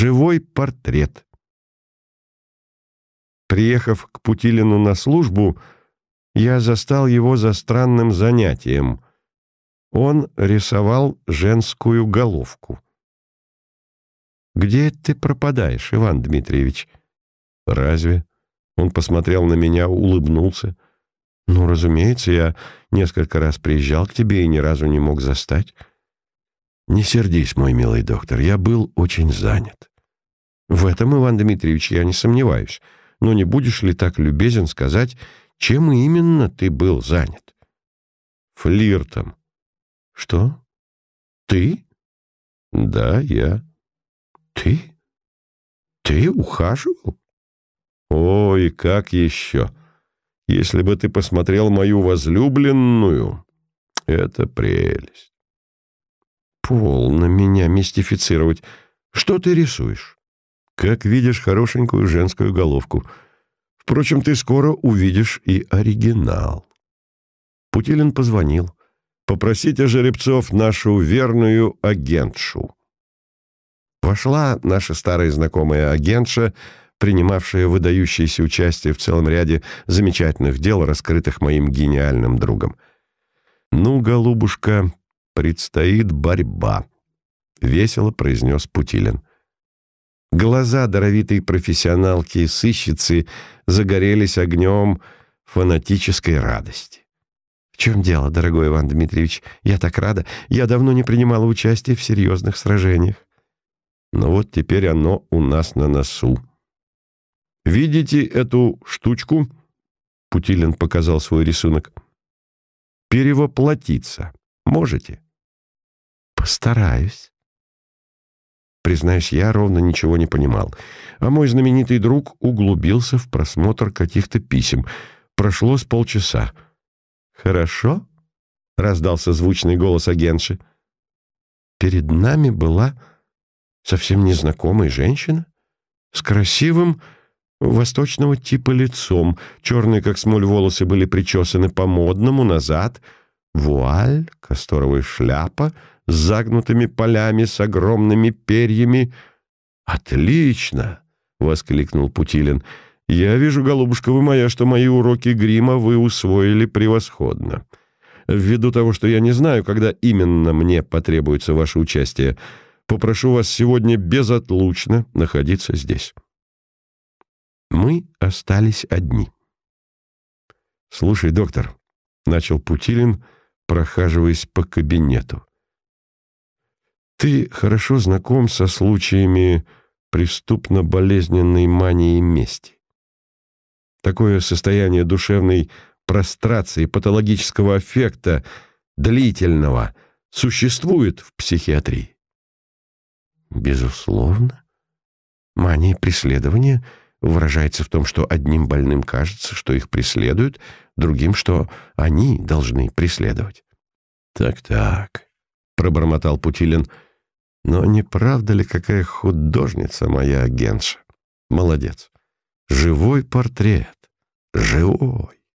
Живой портрет. Приехав к Путилину на службу, я застал его за странным занятием. Он рисовал женскую головку. «Где ты пропадаешь, Иван Дмитриевич?» «Разве?» Он посмотрел на меня, улыбнулся. «Ну, разумеется, я несколько раз приезжал к тебе и ни разу не мог застать». «Не сердись, мой милый доктор, я был очень занят». «В этом, Иван Дмитриевич, я не сомневаюсь. Но не будешь ли так любезен сказать, чем именно ты был занят?» «Флиртом». «Что? Ты?» «Да, я». «Ты? Ты ухаживал?» «Ой, как еще! Если бы ты посмотрел мою возлюбленную, это прелесть!» «Полно меня мистифицировать. Что ты рисуешь?» «Как видишь хорошенькую женскую головку. Впрочем, ты скоро увидишь и оригинал». Путилин позвонил. «Попросите жеребцов нашу верную агентшу». Вошла наша старая знакомая агентша, принимавшая выдающееся участие в целом ряде замечательных дел, раскрытых моим гениальным другом. «Ну, голубушка, предстоит борьба», — весело произнес Путилин. Глаза даровитой профессионалки и сыщицы загорелись огнем фанатической радости. «В чем дело, дорогой Иван Дмитриевич? Я так рада. Я давно не принимала участия в серьезных сражениях». Но вот теперь оно у нас на носу. Видите эту штучку? Путилин показал свой рисунок. Перевоплотиться можете? Постараюсь. Признаюсь, я ровно ничего не понимал. А мой знаменитый друг углубился в просмотр каких-то писем. Прошло с полчаса. «Хорошо?» — раздался звучный голос агентши. Перед нами была совсем незнакомая женщина с красивым восточного типа лицом. Черные, как смоль, волосы были причесаны по-модному назад. Вуаль, касторовая шляпа с загнутыми полями, с огромными перьями. «Отлично!» — воскликнул Путилин. «Я вижу, голубушка вы моя, что мои уроки грима вы усвоили превосходно. Ввиду того, что я не знаю, когда именно мне потребуется ваше участие, — Попрошу вас сегодня безотлучно находиться здесь. Мы остались одни. «Слушай, доктор», — начал Путилин, прохаживаясь по кабинету. «Ты хорошо знаком со случаями преступно-болезненной мании мести. Такое состояние душевной прострации, патологического аффекта, длительного, существует в психиатрии. Безусловно. Мания преследования выражается в том, что одним больным кажется, что их преследуют, другим, что они должны преследовать. «Так-так», — пробормотал Путилин, — «но не правда ли какая художница моя агентша? Молодец. Живой портрет. Живой».